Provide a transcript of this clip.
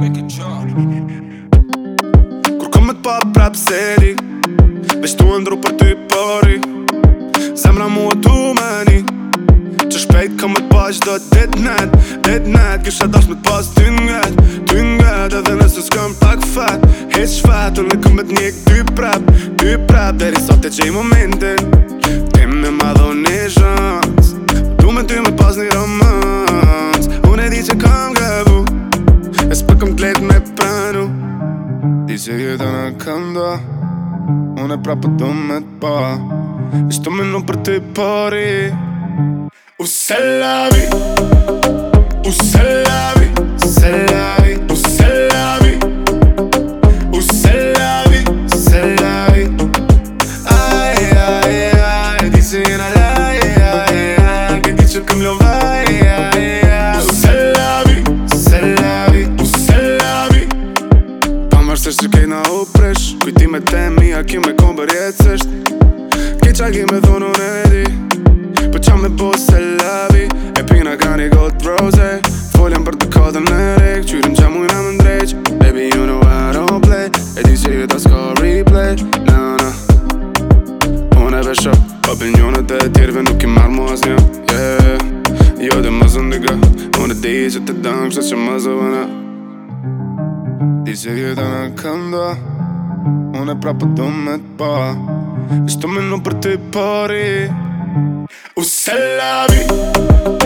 make it job Kur kom t'pa prap seri Veç tu ndru për ty pori Zemra mua tu meni Që shpejt këmë me t'pa qdo dit net Dit net Kisha dash me t'pa Ty nget Ty nget Edhe nësë s'kom pak fat Hec shfat Unë këmë kom me t'njek ty prap Ty prap Dheri sot e qej momentin Ti me madhoni zhans Tu me ty me pas një roman Se gjithë të në këndë Unë e prapë të më të po I s'të në për të i pori U se lavi është që kej na u presh Kujtime të mi a kime kom për jetësht Kej qa ki me thonu në di Po qa me bo se labi E pina ka një gold rose Foljen për të kodën në rekë Qyrim qa mujna më ndreq Baby you know I don't play E di që ju të s'ko replay Na na no. Unë e besho Opinionet e tjerve nuk i marrë mu as një yeah. Jo dhe më zëndiga Unë e di që të dëmë Qa që më zëvëna Ise gjithë të në këndë Unë e me të më të po Nështë të më nuk për